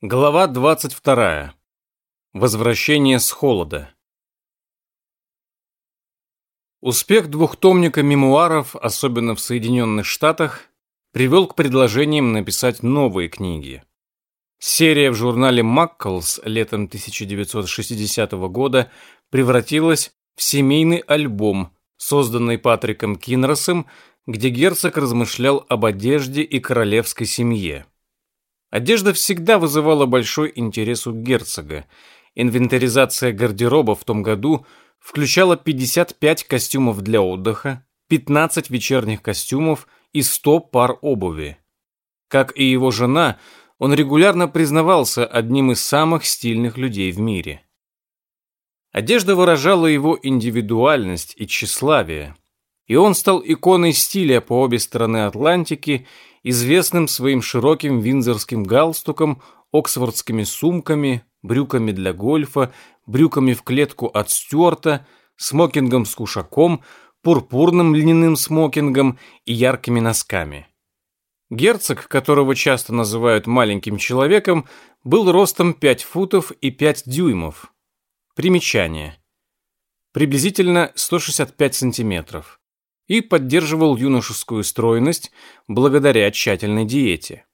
Глава 22. Возвращение с холода. Успех двухтомника мемуаров, особенно в Соединенных Штатах, привел к предложениям написать новые книги. Серия в журнале «Макколс» летом 1960 года превратилась в семейный альбом, созданный Патриком Кинросом, где герцог размышлял об одежде и королевской семье. Одежда всегда вызывала большой интерес у герцога. Инвентаризация гардероба в том году включала 55 костюмов для отдыха, 15 вечерних костюмов и 100 пар обуви. Как и его жена, он регулярно признавался одним из самых стильных людей в мире. Одежда выражала его индивидуальность и тщеславие, и он стал иконой стиля по обе стороны Атлантики известным своим широким виндзорским галстуком, оксфордскими сумками, брюками для гольфа, брюками в клетку от Стюарта, смокингом с кушаком, пурпурным льняным смокингом и яркими носками. Герцог, которого часто называют маленьким человеком, был ростом 5 футов и 5 дюймов. Примечание. Приблизительно 165 сантиметров и поддерживал юношескую стройность благодаря тщательной диете.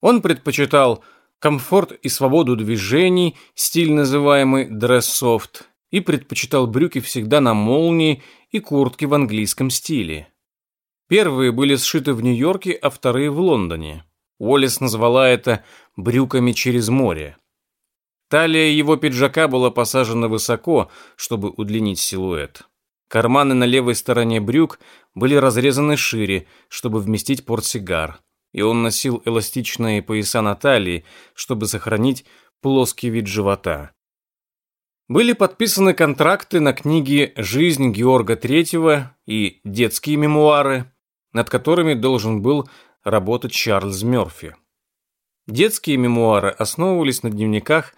Он предпочитал комфорт и свободу движений, стиль, называемый дрессофт, и предпочитал брюки всегда на молнии и куртки в английском стиле. Первые были сшиты в Нью-Йорке, а вторые в Лондоне. Уоллес назвала это «брюками через море». Талия его пиджака была посажена высоко, чтобы удлинить силуэт. Карманы на левой стороне брюк были разрезаны шире, чтобы вместить портсигар, и он носил эластичные пояса на талии, чтобы сохранить плоский вид живота. Были подписаны контракты на книги «Жизнь Георга III» и «Детские мемуары», над которыми должен был работать Чарльз Мёрфи. Детские мемуары основывались на дневниках,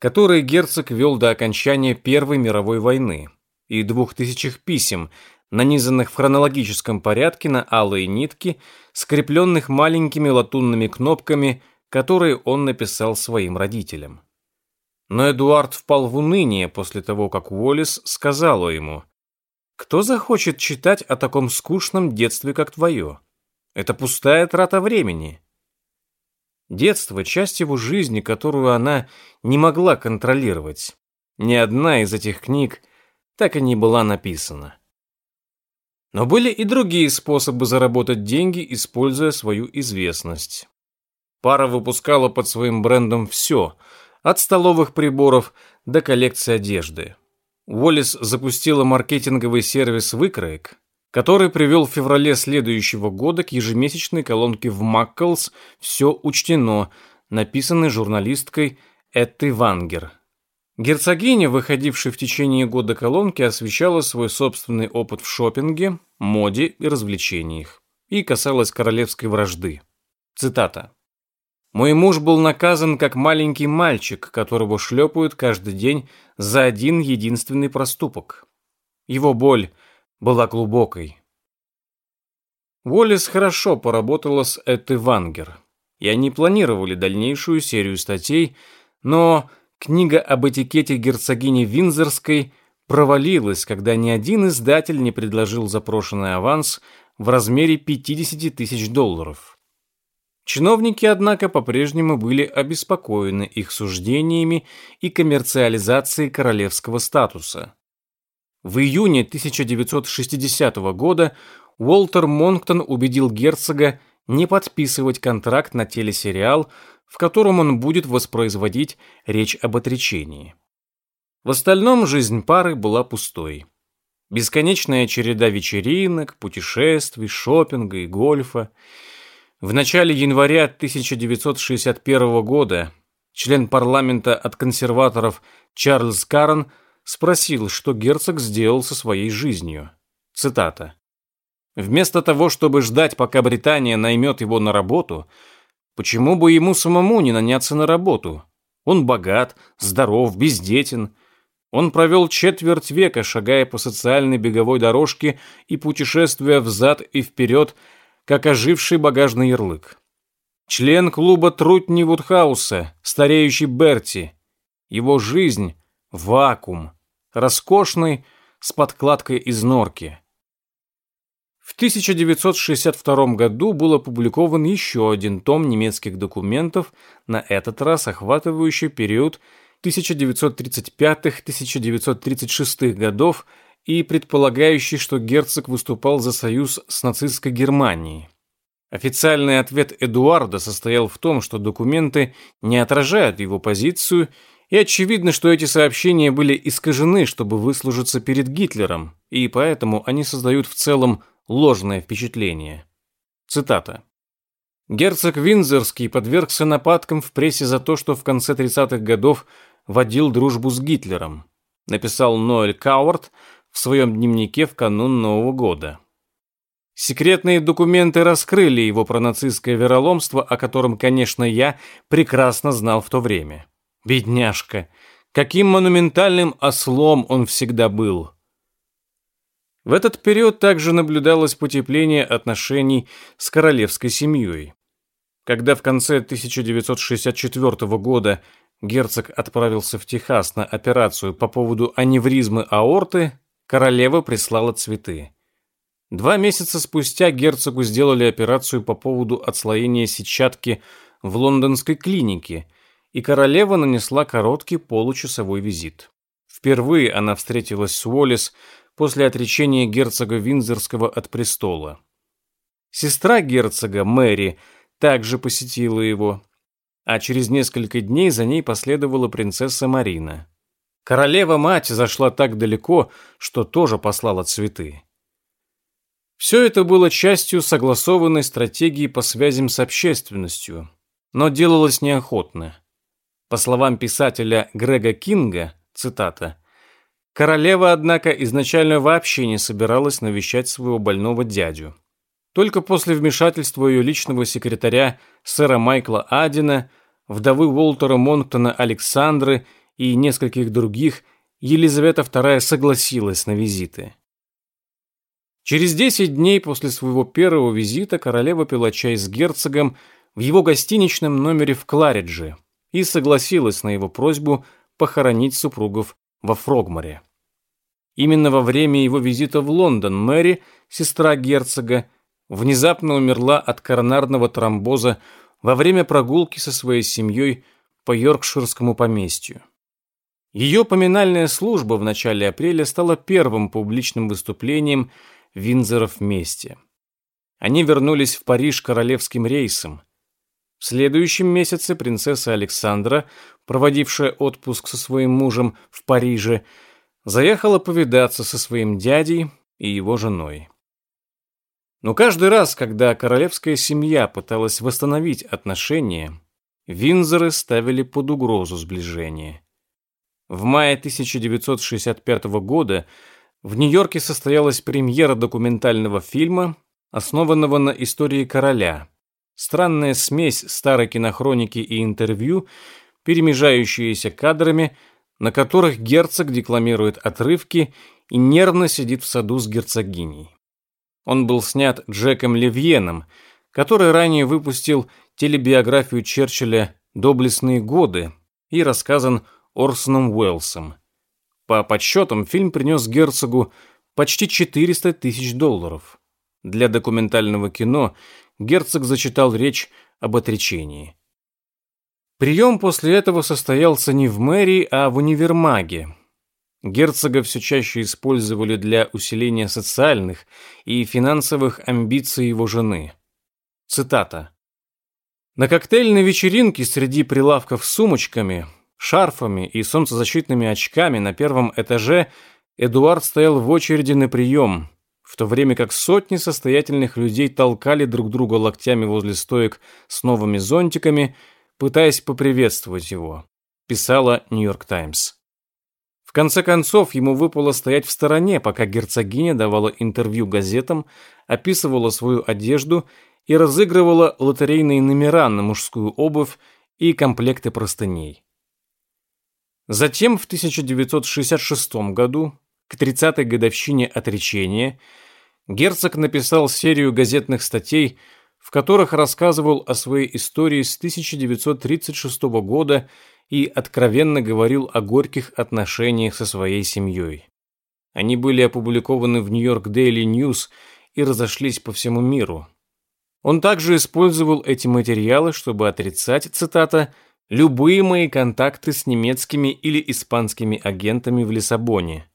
которые герцог вел до окончания Первой мировой войны и двух тысячах писем, нанизанных в хронологическом порядке на алые нитки, скрепленных маленькими латунными кнопками, которые он написал своим родителям. Но Эдуард впал в уныние после того, как Уоллес сказала ему, «Кто захочет читать о таком скучном детстве, как твое? Это пустая трата времени». Детство – часть его жизни, которую она не могла контролировать. Ни одна из этих книг – так и не была написана. Но были и другие способы заработать деньги, используя свою известность. Пара выпускала под своим брендом все, от столовых приборов до коллекции одежды. Уоллес запустила маркетинговый сервис выкроек, который привел в феврале следующего года к ежемесячной колонке в Макколс «Все учтено», написанной журналисткой Этты Вангер. Герцогиня, выходившая в течение года колонки, освещала свой собственный опыт в шопинге, моде и развлечениях и касалась королевской вражды. Цитата. «Мой муж был наказан как маленький мальчик, которого шлепают каждый день за один единственный проступок. Его боль была глубокой». Уоллес хорошо поработала с Этты Вангер, и они планировали дальнейшую серию статей, но книга об этикете герцогини Винзорской провалилась, когда ни один издатель не предложил запрошенный аванс в размере 50 тысяч долларов. Чиновники, однако, по-прежнему были обеспокоены их суждениями и коммерциализацией королевского статуса. В июне 1960 года Уолтер Монктон убедил герцога не подписывать контракт на телесериал в котором он будет воспроизводить речь об отречении. В остальном жизнь пары была пустой. Бесконечная череда вечеринок, путешествий, шопинга и гольфа. В начале января 1961 года член парламента от консерваторов Чарльз Карн спросил, что герцог сделал со своей жизнью. Цитата. «Вместо того, чтобы ждать, пока Британия наймет его на работу, Почему бы ему самому не наняться на работу? Он богат, здоров, бездетен. Он провел четверть века, шагая по социальной беговой дорожке и путешествуя взад и вперед, как оживший багажный ярлык. член клуба Трутни Вудхауса, стареющий Берти. Его жизнь — вакуум, роскошный, с подкладкой из норки. В 1962 году был опубликован еще один том немецких документов, на этот раз охватывающий период 1935-1936 годов и предполагающий, что герцог выступал за союз с нацистской Германией. Официальный ответ Эдуарда состоял в том, что документы не отражают его позицию, и очевидно, что эти сообщения были искажены, чтобы выслужиться перед Гитлером, и поэтому они создают в целом ложное впечатление. Цитата. Герцог Винзерский подвергся нападкам в прессе за то, что в конце 30-х годов водил дружбу с Гитлером, написал Ноэль Кауарт в своем дневнике в канун Нового года. Секретные документы раскрыли его пронацистское вероломство, о котором, конечно, я прекрасно знал в то время. Бедняжка, каким монументальным ослом он всегда был. В этот период также наблюдалось потепление отношений с королевской семьей. Когда в конце 1964 года герцог отправился в Техас на операцию по поводу аневризмы аорты, королева прислала цветы. Два месяца спустя герцогу сделали операцию по поводу отслоения сетчатки в лондонской клинике, и королева нанесла короткий получасовой визит. Впервые она встретилась с Уоллес после отречения герцога Виндзорского от престола. Сестра герцога, Мэри, также посетила его, а через несколько дней за ней последовала принцесса Марина. Королева-мать зашла так далеко, что тоже послала цветы. Все это было частью согласованной стратегии по связям с общественностью, но делалось неохотно. По словам писателя Грега Кинга, цитата, Королева, однако, изначально вообще не собиралась навещать своего больного дядю. Только после вмешательства ее личного секретаря сэра Майкла Адина, вдовы Уолтера Монктона Александры и нескольких других, Елизавета II согласилась на визиты. Через 10 дней после своего первого визита королева пила чай с герцогом в его гостиничном номере в Кларидже и согласилась на его просьбу похоронить супругов во Фрогморе. Именно во время его визита в Лондон Мэри, сестра герцога, внезапно умерла от коронарного тромбоза во время прогулки со своей семьей по Йоркширскому поместью. Ее поминальная служба в начале апреля стала первым публичным выступлением Винзоров вместе. Они вернулись в Париж королевским рейсом. В следующем месяце принцесса Александра, проводившая отпуск со своим мужем в Париже, заехала повидаться со своим дядей и его женой. Но каждый раз, когда королевская семья пыталась восстановить отношения, Винзоры ставили под угрозу сближение. В мае 1965 года в Нью-Йорке состоялась премьера документального фильма, основанного на истории короля. Странная смесь старой кинохроники и интервью, перемежающиеся кадрами, на которых герцог декламирует отрывки и нервно сидит в саду с герцогиней. Он был снят Джеком Левьеном, который ранее выпустил телебиографию Черчилля «Доблестные годы» и рассказан Орсоном Уэллсом. По подсчетам, фильм принес герцогу почти 400 тысяч долларов. Для документального кино герцог зачитал речь об отречении. Прием после этого состоялся не в мэрии, а в универмаге. Герцога все чаще использовали для усиления социальных и финансовых амбиций его жены. Цитата. На коктейльной вечеринке среди прилавков с сумочками, шарфами и солнцезащитными очками на первом этаже Эдуард стоял в очереди на прием, в то время как сотни состоятельных людей толкали друг друга локтями возле стоек с новыми зонтиками – пытаясь поприветствовать его, писала Нью-Йорк Таймс. В конце концов, ему выпало стоять в стороне, пока герцогиня давала интервью газетам, описывала свою одежду и разыгрывала лотерейные номера на мужскую обувь и комплекты простыней. Затем в 1966 году, к 30-й годовщине отречения, герцог написал серию газетных статей в которых рассказывал о своей истории с 1936 года и откровенно говорил о горьких отношениях со своей семьей. Они были опубликованы в Нью-Йорк Daily News и разошлись по всему миру. Он также использовал эти материалы, чтобы отрицать, цитата, «любые мои контакты с немецкими или испанскими агентами в Лиссабоне».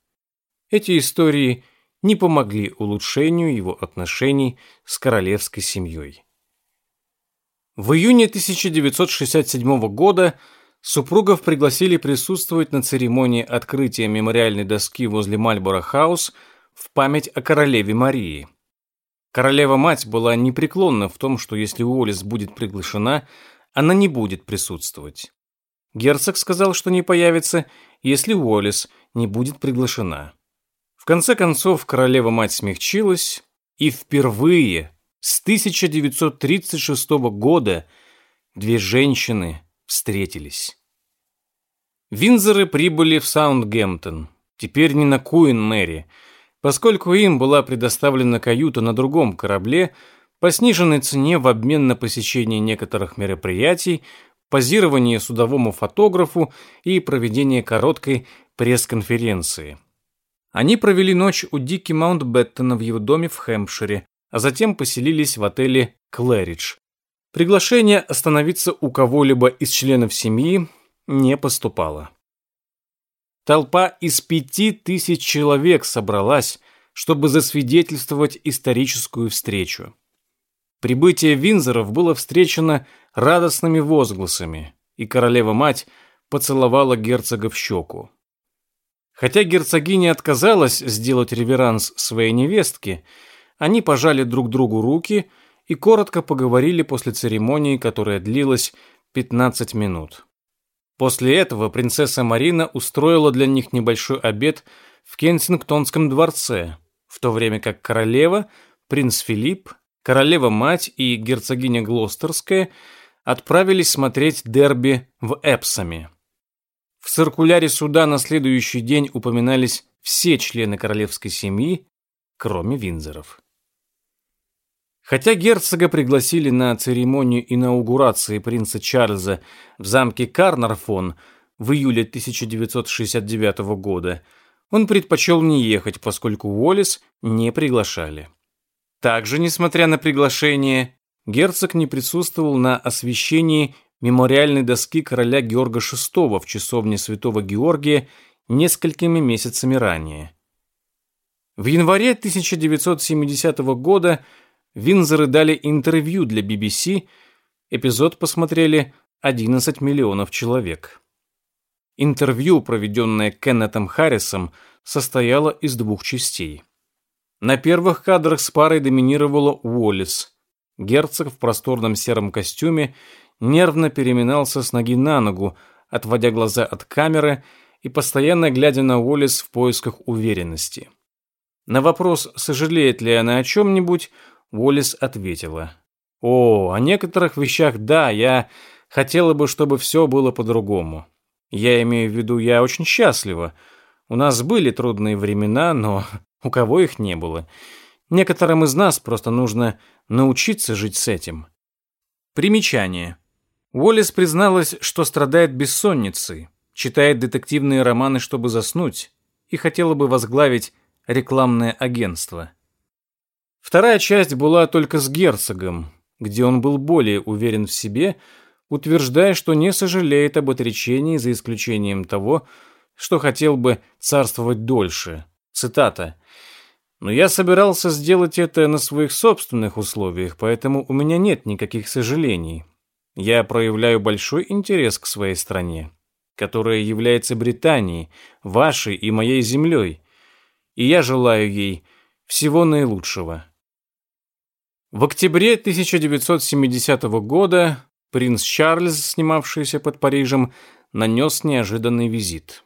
Эти истории не помогли улучшению его отношений с королевской семьей. В июне 1967 года супругов пригласили присутствовать на церемонии открытия мемориальной доски возле Мальборо-хаус в память о королеве Марии. Королева-мать была непреклонна в том, что если Уоллес будет приглашена, она не будет присутствовать. Герцог сказал, что не появится, если Уоллес не будет приглашена. В конце концов, королева-мать смягчилась, и впервые с 1936 года две женщины встретились. Винзоры прибыли в Саундгемптон, теперь не на Куин-Мэри, поскольку им была предоставлена каюта на другом корабле по сниженной цене в обмен на посещение некоторых мероприятий, позирование судовому фотографу и проведение короткой пресс-конференции. Они провели ночь у Дики Маунтбеттона в его доме в Хэмпшире, а затем поселились в отеле «Клэридж». Приглашение остановиться у кого-либо из членов семьи не поступало. Толпа из пяти тысяч человек собралась, чтобы засвидетельствовать историческую встречу. Прибытие Винзоров было встречено радостными возгласами, и королева-мать поцеловала герцога в щеку. Хотя герцогиня отказалась сделать реверанс своей невестке, они пожали друг другу руки и коротко поговорили после церемонии, которая длилась 15 минут. После этого принцесса Марина устроила для них небольшой обед в Кенсингтонском дворце, в то время как королева, принц Филипп, королева-мать и герцогиня Глостерская отправились смотреть дерби в Эпсоме. В циркуляре суда на следующий день упоминались все члены королевской семьи, кроме Винзоров. Хотя герцога пригласили на церемонию инаугурации принца Чарльза в замке Карнарфон в июле 1969 года, он предпочел не ехать, поскольку Уоллес не приглашали. Также, несмотря на приглашение, герцог не присутствовал на освящении мемориальной доски короля Георга VI в часовне святого Георгия несколькими месяцами ранее. В январе 1970 года Винзоры дали интервью для BBC, эпизод посмотрели 11 миллионов человек. Интервью, проведенное Кеннетом Харрисом, состояло из двух частей. На первых кадрах с парой доминировала Уоллес. Герцог в просторном сером костюме нервно переминался с ноги на ногу, отводя глаза от камеры и постоянно глядя на Уоллес в поисках уверенности. На вопрос, сожалеет ли она о чем-нибудь, Уоллес ответила. «О, о некоторых вещах да, я хотела бы, чтобы все было по-другому. Я имею в виду, я очень счастлива. У нас были трудные времена, но у кого их не было? Некоторым из нас просто нужно научиться жить с этим». Примечание. Уоллес призналась, что страдает бессонницей, читает детективные романы, чтобы заснуть, и хотела бы возглавить рекламное агентство. Вторая часть была только с герцогом, где он был более уверен в себе, утверждая, что не сожалеет об отречении за исключением того, что хотел бы царствовать дольше. Цитата. «Но я собирался сделать это на своих собственных условиях, поэтому у меня нет никаких сожалений. Я проявляю большой интерес к своей стране, которая является Британией, вашей и моей землей, и я желаю ей всего наилучшего». В октябре 1970 года принц Чарльз, снимавшийся под Парижем, нанес неожиданный визит.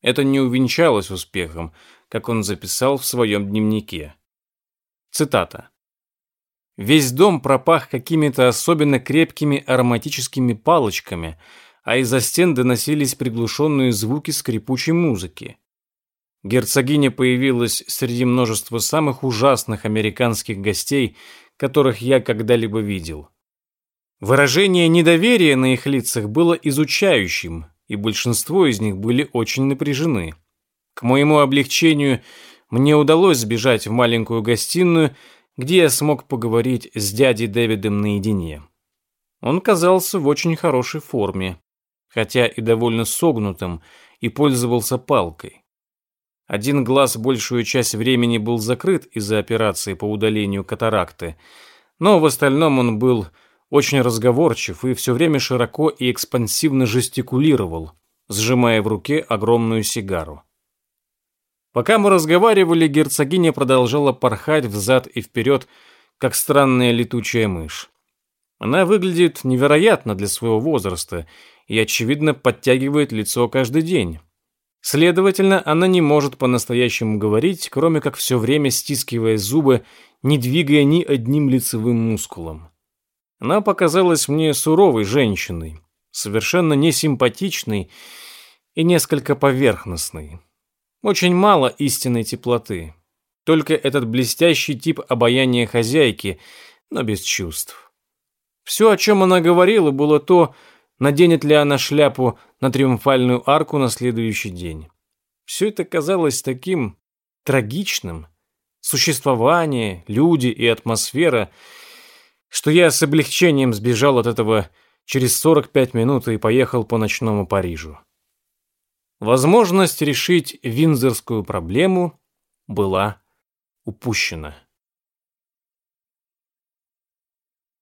Это не увенчалось успехом, как он записал в своем дневнике. Цитата. «Весь дом пропах какими-то особенно крепкими ароматическими палочками, а из-за стен доносились приглушенные звуки скрипучей музыки. Герцогиня появилась среди множества самых ужасных американских гостей, которых я когда-либо видел. Выражение недоверия на их лицах было изучающим, и большинство из них были очень напряжены. К моему облегчению мне удалось сбежать в маленькую гостиную, где я смог поговорить с дядей Дэвидом наедине. Он казался в очень хорошей форме, хотя и довольно согнутым, и пользовался палкой. Один глаз большую часть времени был закрыт из-за операции по удалению катаракты, но в остальном он был очень разговорчив и все время широко и экспансивно жестикулировал, сжимая в руке огромную сигару. Пока мы разговаривали, герцогиня продолжала порхать взад и вперед, как странная летучая мышь. Она выглядит невероятно для своего возраста и, очевидно, подтягивает лицо каждый день. Следовательно, она не может по-настоящему говорить, кроме как все время стискивая зубы, не двигая ни одним лицевым мускулом. Она показалась мне суровой женщиной, совершенно несимпатичной и несколько поверхностной. Очень мало истинной теплоты. Только этот блестящий тип обаяния хозяйки, но без чувств. Все, о чем она говорила, было то, наденет ли она шляпу на триумфальную арку на следующий день. Все это казалось таким трагичным. Существование, люди и атмосфера, что я с облегчением сбежал от этого через 45 минут и поехал по ночному Парижу. Возможность решить винзорскую проблему была упущена.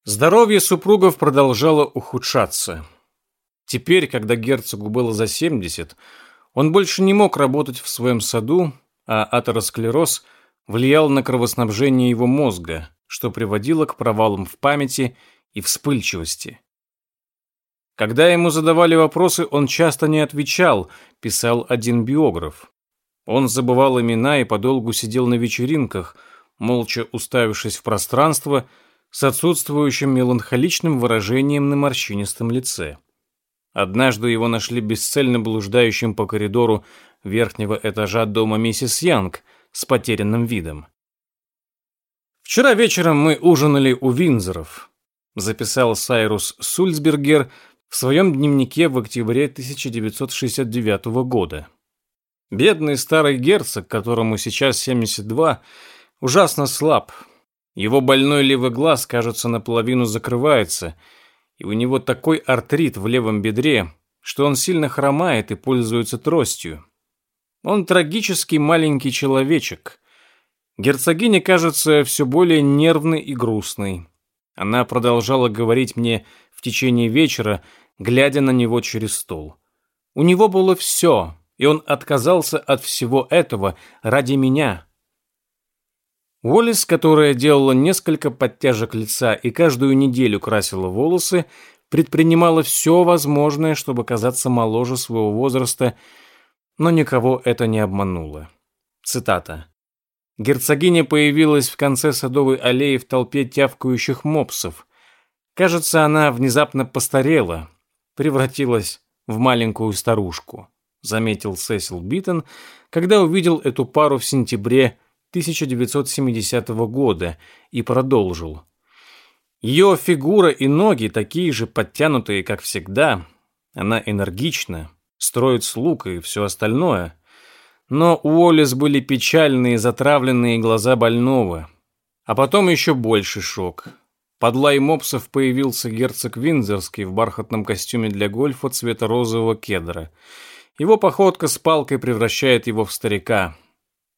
Здоровье супругов продолжало ухудшаться. Теперь, когда герцогу было за 70, он больше не мог работать в своем саду, а атеросклероз влиял на кровоснабжение его мозга, что приводило к провалам в памяти и вспыльчивости. Когда ему задавали вопросы, он часто не отвечал, писал один биограф. Он забывал имена и подолгу сидел на вечеринках, молча уставившись в пространство с отсутствующим меланхоличным выражением на морщинистом лице. Однажды его нашли бесцельно блуждающим по коридору верхнего этажа дома миссис Янг с потерянным видом. «Вчера вечером мы ужинали у Винзоров», записал Сайрус Сульцбергер в своем дневнике в октябре 1969 года. Бедный старый герцог, которому сейчас 72, ужасно слаб. Его больной левый глаз, кажется, наполовину закрывается – и у него такой артрит в левом бедре, что он сильно хромает и пользуется тростью. Он трагический маленький человечек. Герцогиня кажется все более нервной и грустной. Она продолжала говорить мне в течение вечера, глядя на него через стол. У него было все, и он отказался от всего этого ради меня. Уоллес, которая делала несколько подтяжек лица и каждую неделю красила волосы, предпринимала все возможное, чтобы казаться моложе своего возраста, но никого это не обмануло. Цитата. Герцогиня появилась в конце садовой аллеи в толпе тявкающих мопсов. Кажется, она внезапно постарела, превратилась в маленькую старушку, заметил Сесил Битон, когда увидел эту пару в сентябре 1970 года и продолжил. Ее фигура и ноги такие же подтянутые, как всегда. Она энергична, строит слуг и все остальное. Но у Уоллис были печальные, затравленные глаза больного. А потом еще больше шок. Под лай мопсов появился герцог Виндзорский в бархатном костюме для гольфа цвета розового кедра. Его походка с палкой превращает его в старика.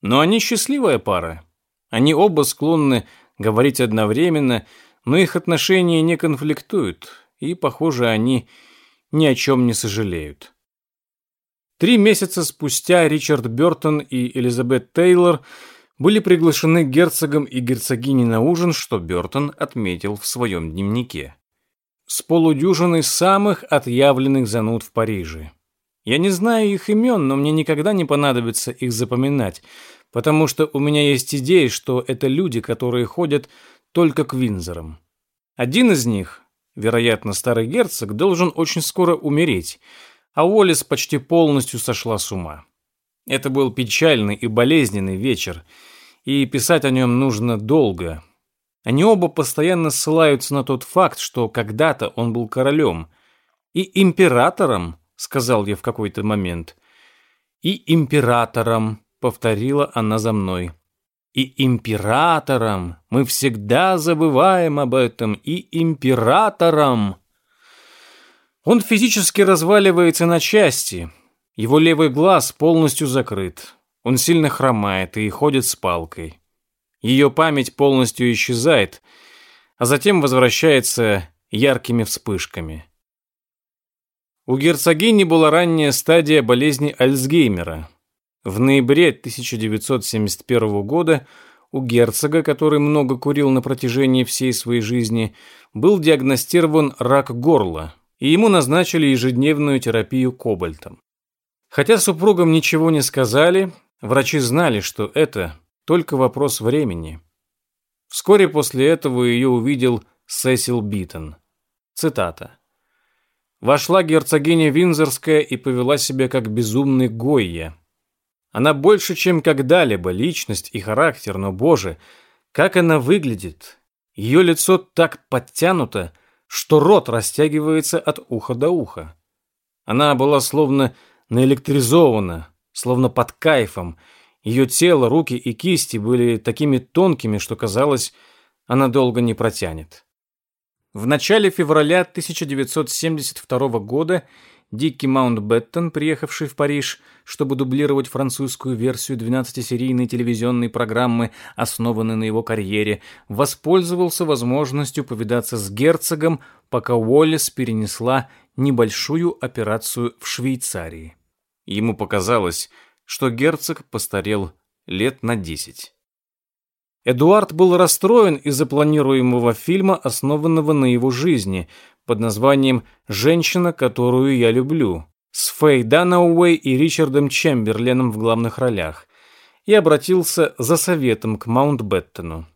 Но они счастливая пара. Они оба склонны говорить одновременно, но их отношения не конфликтуют, и, похоже, они ни о чем не сожалеют. Три месяца спустя Ричард Бертон и Элизабет Тейлор были приглашены герцогом и герцогиней на ужин, что Бертон отметил в своем дневнике. С полудюжиной самых отъявленных зануд в Париже. Я не знаю их имен, но мне никогда не понадобится их запоминать, потому что у меня есть идея, что это люди, которые ходят только к Винзорам. Один из них, вероятно, старый герцог, должен очень скоро умереть, а Уоллес почти полностью сошла с ума. Это был печальный и болезненный вечер, и писать о нем нужно долго. Они оба постоянно ссылаются на тот факт, что когда-то он был королем. И императором, сказал я в какой-то момент. И императором, повторила она за мной. И императором. Мы всегда забываем об этом. И императором. Он физически разваливается на части. Его левый глаз полностью закрыт. Он сильно хромает и ходит с палкой. Ее память полностью исчезает, а затем возвращается яркими вспышками. У герцогини была ранняя стадия болезни Альцгеймера. В ноябре 1971 года у герцога, который много курил на протяжении всей своей жизни, был диагностирован рак горла – и ему назначили ежедневную терапию кобальтом. Хотя супругам ничего не сказали, врачи знали, что это только вопрос времени. Вскоре после этого ее увидел Сесил Битон. Цитата. «Вошла герцогиня Виндзорская и повела себя как безумный Гойя. Она больше, чем когда-либо, личность и характер, но, боже, как она выглядит! Ее лицо так подтянуто, что рот растягивается от уха до уха. Она была словно наэлектризована, словно под кайфом. Ее тело, руки и кисти были такими тонкими, что казалось, она долго не протянет. В начале февраля 1972 года Дикки Маунтбеттон, приехавший в Париж, чтобы дублировать французскую версию 12-серийной телевизионной программы, основанной на его карьере, воспользовался возможностью повидаться с герцогом, пока Уоллес перенесла небольшую операцию в Швейцарии. Ему показалось, что герцог постарел лет на десять. Эдуард был расстроен из-за планируемого фильма, основанного на его жизни, под названием «Женщина, которую я люблю» с Фэй Данауэй и Ричардом Чемберленом в главных ролях и обратился за советом к Маунтбеттону.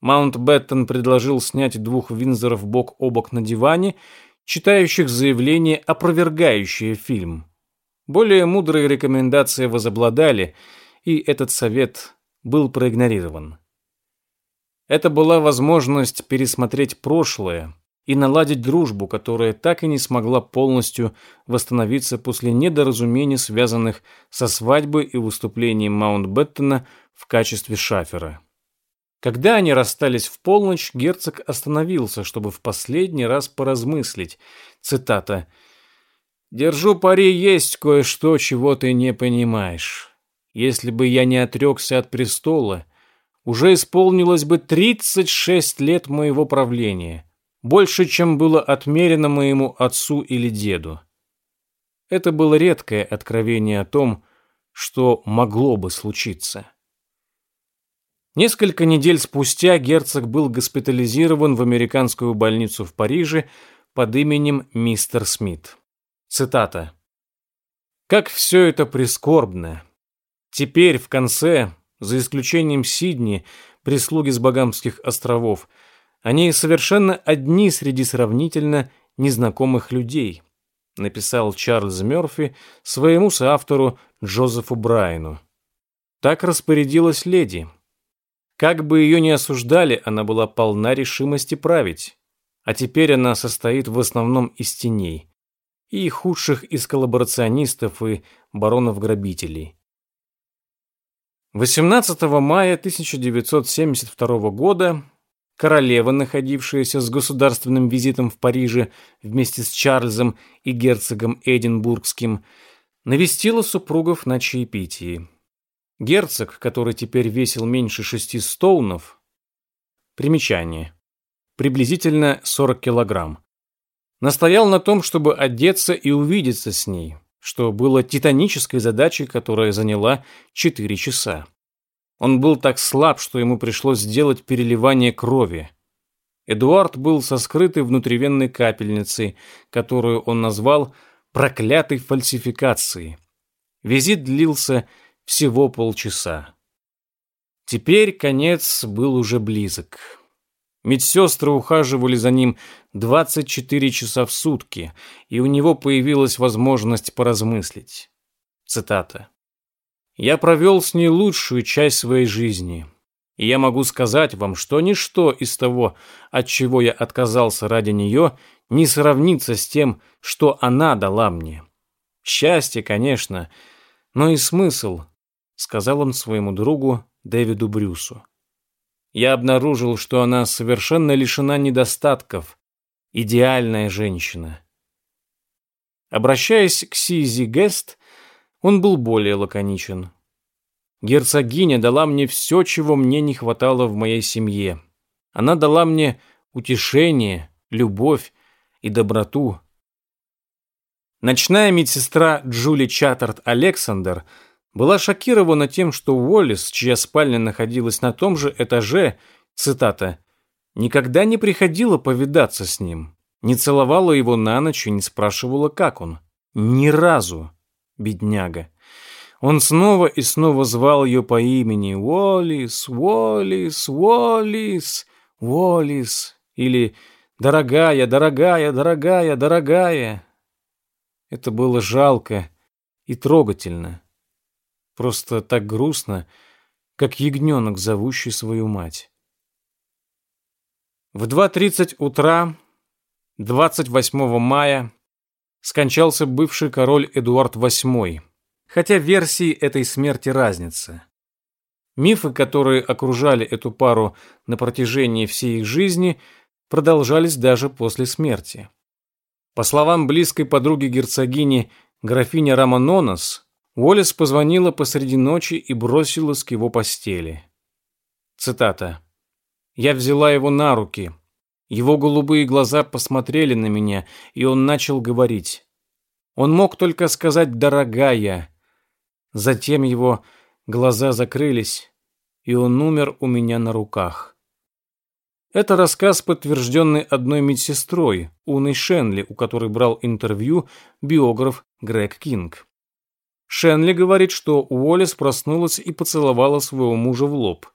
Маунтбеттон предложил снять двух Винзоров бок о бок на диване, читающих заявление, опровергающее фильм. Более мудрые рекомендации возобладали, и этот совет был проигнорирован. Это была возможность пересмотреть прошлое, и наладить дружбу, которая так и не смогла полностью восстановиться после недоразумений, связанных со свадьбой и выступлением Маунтбеттена в качестве шафера. Когда они расстались в полночь, герцог остановился, чтобы в последний раз поразмыслить. Цитата. «Держу пари, есть кое-что, чего ты не понимаешь. Если бы я не отрекся от престола, уже исполнилось бы 36 лет моего правления» больше, чем было отмерено моему отцу или деду. Это было редкое откровение о том, что могло бы случиться. Несколько недель спустя герцог был госпитализирован в американскую больницу в Париже под именем мистер Смит. Цитата. «Как все это прискорбно! Теперь, в конце, за исключением Сидни, прислуги с Багамских островов, они совершенно одни среди сравнительно незнакомых людей, написал Чарльз Мёрфи своему соавтору Джозефу Брайну. Так распорядилась леди. Как бы ее ни осуждали, она была полна решимости править. А теперь она состоит в основном из теней и худших из коллаборационистов и баронов-грабителей. 18 мая 1972 года Королева, находившаяся с государственным визитом в Париже вместе с Чарльзом и герцогом Эдинбургским, навестила супругов на чаепитии. Герцог, который теперь весил меньше шести стоунов, примечание, приблизительно 40 килограмм, настоял на том, чтобы одеться и увидеться с ней, что было титанической задачей, которая заняла 4 часа. Он был так слаб, что ему пришлось сделать переливание крови. Эдуард был со скрытой внутривенной капельницей, которую он назвал «проклятой фальсификацией». Визит длился всего полчаса. Теперь конец был уже близок. Медсестры ухаживали за ним 24 часа в сутки, и у него появилась возможность поразмыслить. Цитата. Я провел с ней лучшую часть своей жизни. И я могу сказать вам, что ничто из того, от чего я отказался ради нее, не сравнится с тем, что она дала мне. Счастье, конечно, но и смысл, сказал он своему другу Дэвиду Брюсу. Я обнаружил, что она совершенно лишена недостатков, идеальная женщина. Обращаясь к Сизи Гест, он был более лаконичен. Герцогиня дала мне все, чего мне не хватало в моей семье. Она дала мне утешение, любовь и доброту. Ночная медсестра Джули Чаттерт Александр была шокирована тем, что Уоллес, чья спальня находилась на том же этаже, цитата, «никогда не приходила повидаться с ним, не целовала его на ночь и не спрашивала, как он. Ни разу, бедняга». Он снова и снова звал ее по имени «Уоллис, Уоллис, Уоллис, Уоллис» или «Дорогая, дорогая, дорогая, дорогая». Это было жалко и трогательно. Просто так грустно, как ягненок, зовущий свою мать. В 2.30 утра 28 мая скончался бывший король Эдуард VIII, хотя версии этой смерти разница. Мифы, которые окружали эту пару на протяжении всей их жизни, продолжались даже после смерти. По словам близкой подруги герцогини графини Романонос, Уоллес позвонила посреди ночи и бросилась к его постели. Цитата. «Я взяла его на руки. Его голубые глаза посмотрели на меня, и он начал говорить. Он мог только сказать «дорогая», Затем его глаза закрылись, и он умер у меня на руках. Это рассказ, подтвержденный одной медсестрой, Уной Шенли, у которой брал интервью биограф Грег Кинг. Шенли говорит, что Уоллес проснулась и поцеловала своего мужа в лоб.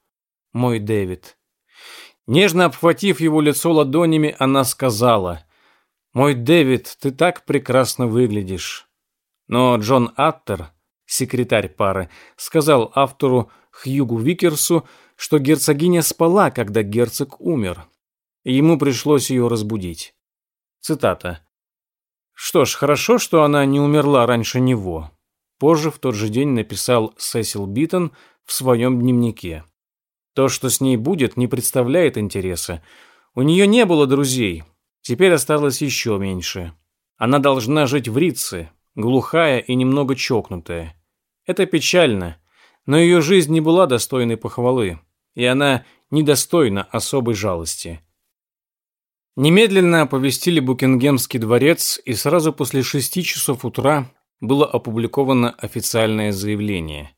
«Мой Дэвид». Нежно обхватив его лицо ладонями, она сказала, «Мой Дэвид, ты так прекрасно выглядишь». Но Джон Аттер, секретарь пары, сказал автору Хьюгу Викерсу, что герцогиня спала, когда герцог умер. И ему пришлось ее разбудить. Цитата. «Что ж, хорошо, что она не умерла раньше него». Позже в тот же день написал Сесил Биттон в своем дневнике. То, что с ней будет, не представляет интереса. У нее не было друзей, теперь осталось еще меньше. Она должна жить в Рице, глухая и немного чокнутая. Это печально, но ее жизнь не была достойной похвалы, и она недостойна особой жалости. Немедленно оповестили Букингемский дворец, и сразу после шести часов утра было опубликовано официальное заявление.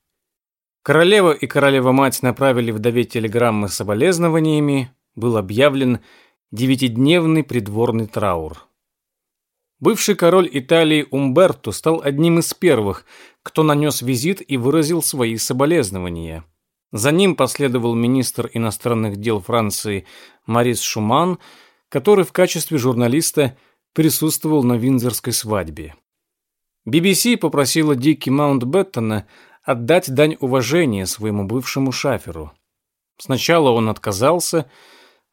Королева и королева-мать направили вдове телеграммы с соболезнованиями, был объявлен девятидневный придворный траур. Бывший король Италии Умберто стал одним из первых, кто нанес визит и выразил свои соболезнования. За ним последовал министр иностранных дел Франции Марис Шуман, который в качестве журналиста присутствовал на Виндзорской свадьбе. BBC попросила Дики Маунтбеттона отдать дань уважения своему бывшему шаферу. Сначала он отказался,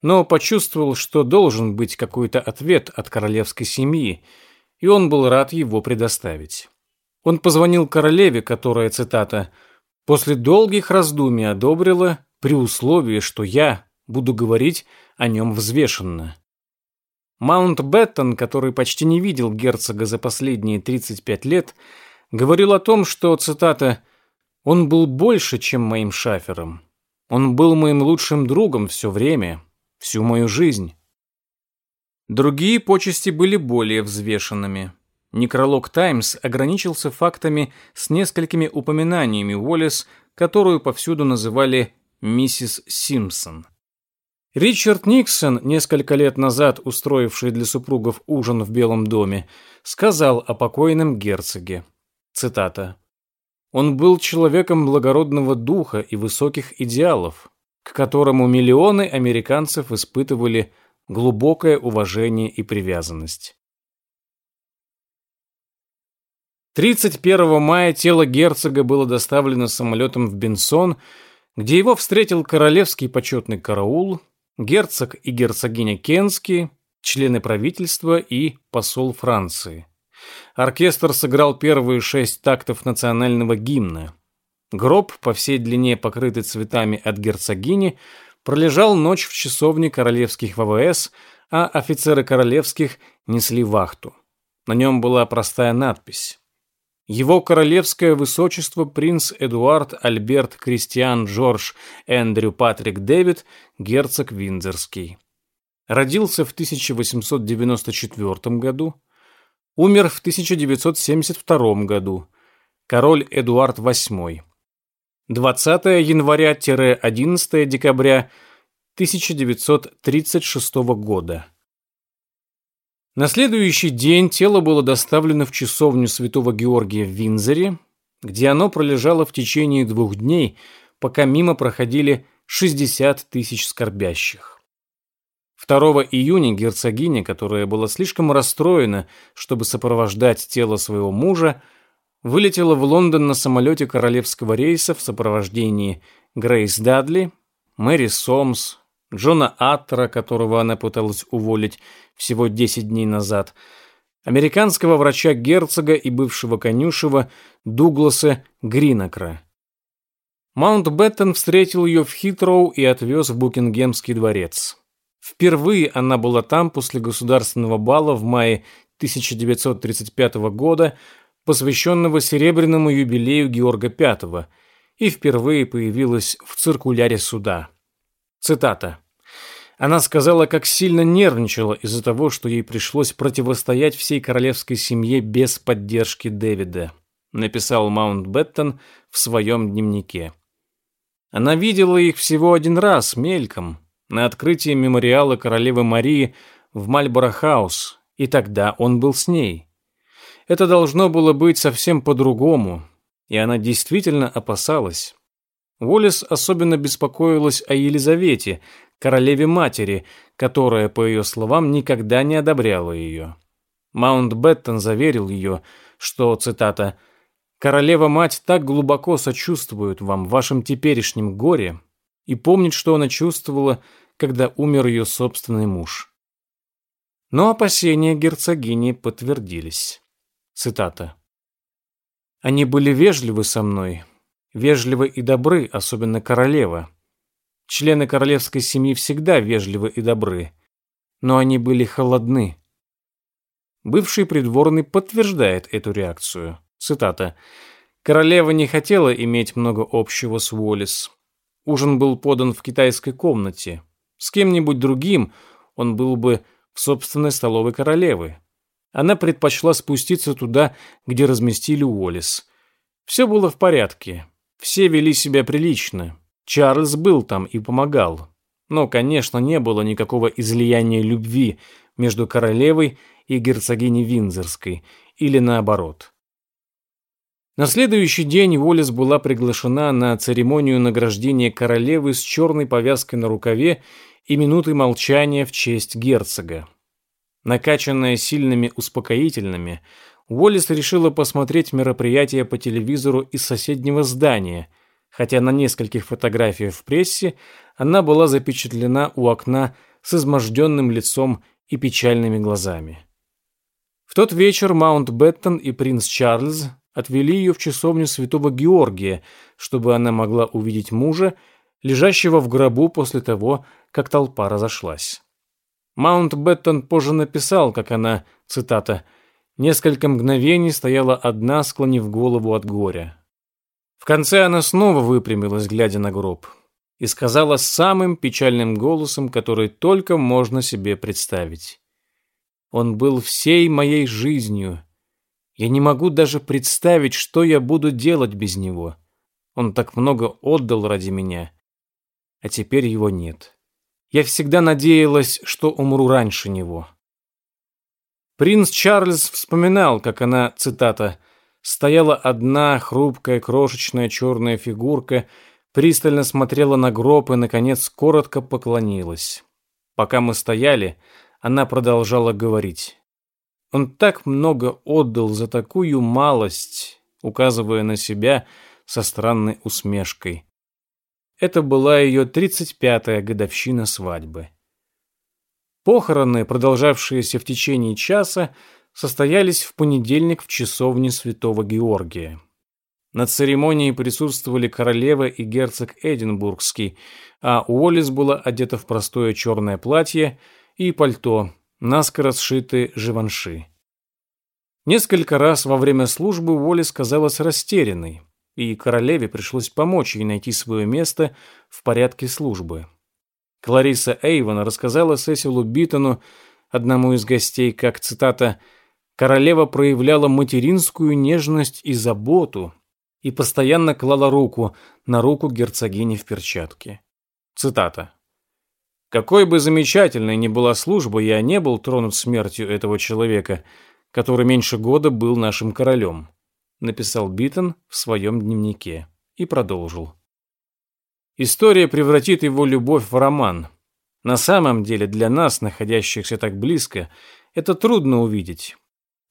но почувствовал, что должен быть какой-то ответ от королевской семьи, и он был рад его предоставить. Он позвонил королеве, которая, цитата, «после долгих раздумий одобрила при условии, что я буду говорить о нем взвешенно». Маунтбеттон, который почти не видел герцога за последние 35 лет, говорил о том, что, цитата, «он был больше, чем моим шафером. Он был моим лучшим другом все время, всю мою жизнь». Другие почести были более взвешенными. Некролог «Таймс» ограничился фактами с несколькими упоминаниями Уоллес, которую повсюду называли «миссис Симпсон». Ричард Никсон, несколько лет назад устроивший для супругов ужин в Белом доме, сказал о покойном герцоге. Цитата. «Он был человеком благородного духа и высоких идеалов, к которому миллионы американцев испытывали глубокое уважение и привязанность. 31 мая тело герцога было доставлено самолетом в Бенсон, где его встретил королевский почетный караул, герцог и герцогиня Кенские, члены правительства и посол Франции. Оркестр сыграл первые шесть тактов национального гимна. Гроб, по всей длине покрытый цветами от герцогини, пролежал ночь в часовне королевских ВВС, а офицеры королевских несли вахту. На нем была простая надпись его королевское высочество принц Эдуард Альберт Кристиан Джордж Эндрю Патрик Дэвид, герцог Виндзорский. Родился в 1894 году, умер в 1972 году. Король Эдуард VIII. 20 января-11 декабря 1936 года. На следующий день тело было доставлено в часовню Святого Георгия в Винзоре, где оно пролежало в течение двух дней, пока мимо проходили 60 тысяч скорбящих. 2 июня герцогиня, которая была слишком расстроена, чтобы сопровождать тело своего мужа, вылетела в Лондон на самолете королевского рейса в сопровождении Грейс Дадли, Мэри Сомс, Джона Аттера, которого она пыталась уволить всего 10 дней назад, американского врача герцога и бывшего конюшего Дугласа Гринакра. Маунтбеттен встретил ее в Хитроу и отвез в Букингемский дворец. Впервые она была там после государственного бала в мае 1935 года, посвященного серебряному юбилею Георга V, и впервые появилась в циркуляре суда. Цитата. Она сказала, как сильно нервничала из-за того, что ей пришлось противостоять всей королевской семье без поддержки Дэвида, написал Маунтбеттон в своем дневнике. Она видела их всего один раз, мельком, на открытии мемориала королевы Марии в Мальборо-хаус, и тогда он был с ней. Это должно было быть совсем по-другому, и она действительно опасалась. Уоллес особенно беспокоилась о Елизавете, королеве-матери, которая, по ее словам, никогда не одобряла ее. Маунтбеттон заверил ее, что, цитата, «Королева-мать так глубоко сочувствует вам в вашем теперешнем горе и помнит, что она чувствовала, когда умер ее собственный муж». Но опасения герцогини подтвердились. Цитата. «Они были вежливы со мной, вежливы и добры, особенно королева. Члены королевской семьи всегда вежливы и добры, но они были холодны. Бывший придворный подтверждает эту реакцию. Цитата. «Королева не хотела иметь много общего с Уоллес. Ужин был подан в китайской комнате. С кем-нибудь другим он был бы в собственной столовой королевы. Она предпочла спуститься туда, где разместили Уоллес. Все было в порядке. Все вели себя прилично. Чарльз был там и помогал. Но, конечно, не было никакого излияния любви между королевой и герцогиней Винзорской, или наоборот. На следующий день Уоллес была приглашена на церемонию награждения королевы с черной повязкой на рукаве и минутой молчания в честь герцога. Накачанная сильными успокоительными, Уоллес решила посмотреть мероприятие по телевизору из соседнего здания, хотя на нескольких фотографиях в прессе она была запечатлена у окна с изможденным лицом и печальными глазами. В тот вечер Маунт-Беттон и принц Чарльз отвели ее в часовню святого Георгия, чтобы она могла увидеть мужа, лежащего в гробу после того, как толпа разошлась. Маунт-Беттон позже написал, как она, цитата, — Несколько мгновений стояла одна, склонив голову от горя. В конце она снова выпрямилась, глядя на гроб, и сказала самым печальным голосом, который только можно себе представить. «Он был всей моей жизнью. Я не могу даже представить, что я буду делать без него. Он так много отдал ради меня, а теперь его нет. Я всегда надеялась, что умру раньше него». Принц Чарльз вспоминал, как она, цитата, «стояла одна хрупкая крошечная черная фигурка, пристально смотрела на гроб и, наконец, коротко поклонилась. Пока мы стояли, она продолжала говорить. Он так много отдал за такую малость, указывая на себя со странной усмешкой. Это была ее тридцать пятая годовщина свадьбы. Похороны, продолжавшиеся в течение часа, состоялись в понедельник в часовне Святого Георгия. На церемонии присутствовали королева и герцог Эдинбургский, а Уоллес была одета в простое черное платье и пальто, наскоро сшитые живанши. Несколько раз во время службы Уоллес казалась растерянной, и королеве пришлось помочь ей найти свое место в порядке службы. Клариса Эйвон рассказала Сесилу Биттону, одному из гостей, как, цитата, «королева проявляла материнскую нежность и заботу, и постоянно клала руку на руку герцогини в перчатке. Цитата. «Какой бы замечательной ни была служба, я не был тронут смертью этого человека, который меньше года был нашим королем», написал Биттон в своем дневнике и продолжил. История превратит его любовь в роман. На самом деле для нас, находящихся так близко, это трудно увидеть.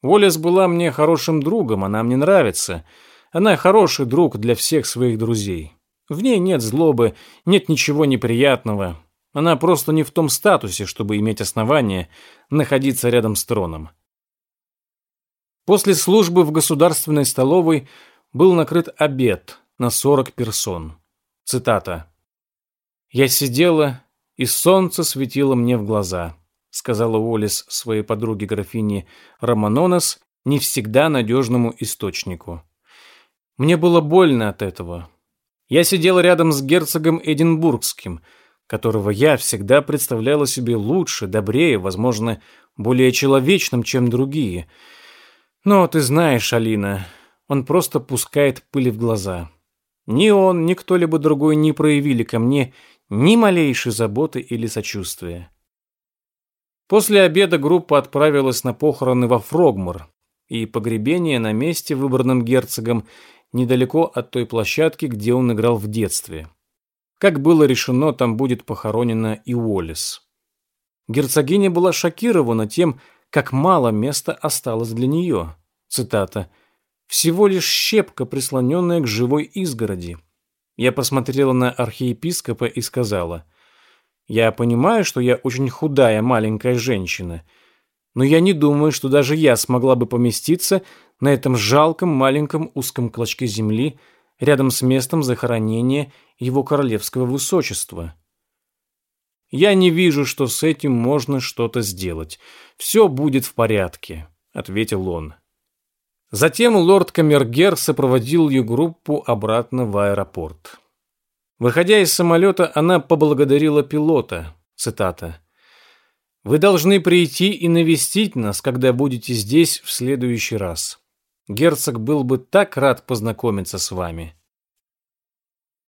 Уоллес была мне хорошим другом, она мне нравится — она хороший друг для всех своих друзей. В ней нет злобы, нет ничего неприятного. Она просто не в том статусе, чтобы иметь основания находиться рядом с троном. После службы в государственной столовой был накрыт обед на 40 персон. Цитата. «Я сидела, и солнце светило мне в глаза», сказала Уоллес своей подруге графине Романонос, не всегда надежному источнику. Мне было больно от этого. Я сидел рядом с герцогом Эдинбургским, которого я всегда представляла себе лучше, добрее, возможно, более человечным, чем другие. Но ты знаешь, Алина, он просто пускает пыль в глаза. Ни он, ни кто-либо другой не проявили ко мне ни малейшей заботы или сочувствия. После обеда группа отправилась на похороны во Фрогмор, и погребение на месте, выбранном герцогом, недалеко от той площадки, где он играл в детстве. Как было решено, там будет похоронена и Уоллес. Герцогиня была шокирована тем, как мало места осталось для нее. Цитата. «Всего лишь щепка, прислоненная к живой изгороди». Я посмотрела на архиепископа и сказала, «Я понимаю, что я очень худая маленькая женщина, но я не думаю, что даже я смогла бы поместиться на этом жалком маленьком узком клочке земли рядом с местом захоронения его королевского высочества. «Я не вижу, что с этим можно что-то сделать. Все будет в порядке», — ответил он. Затем лорд Камергер сопроводил ее группу обратно в аэропорт. Выходя из самолета, она поблагодарила пилота, цитата, «Вы должны прийти и навестить нас, когда будете здесь в следующий раз. Герцог был бы так рад познакомиться с вами.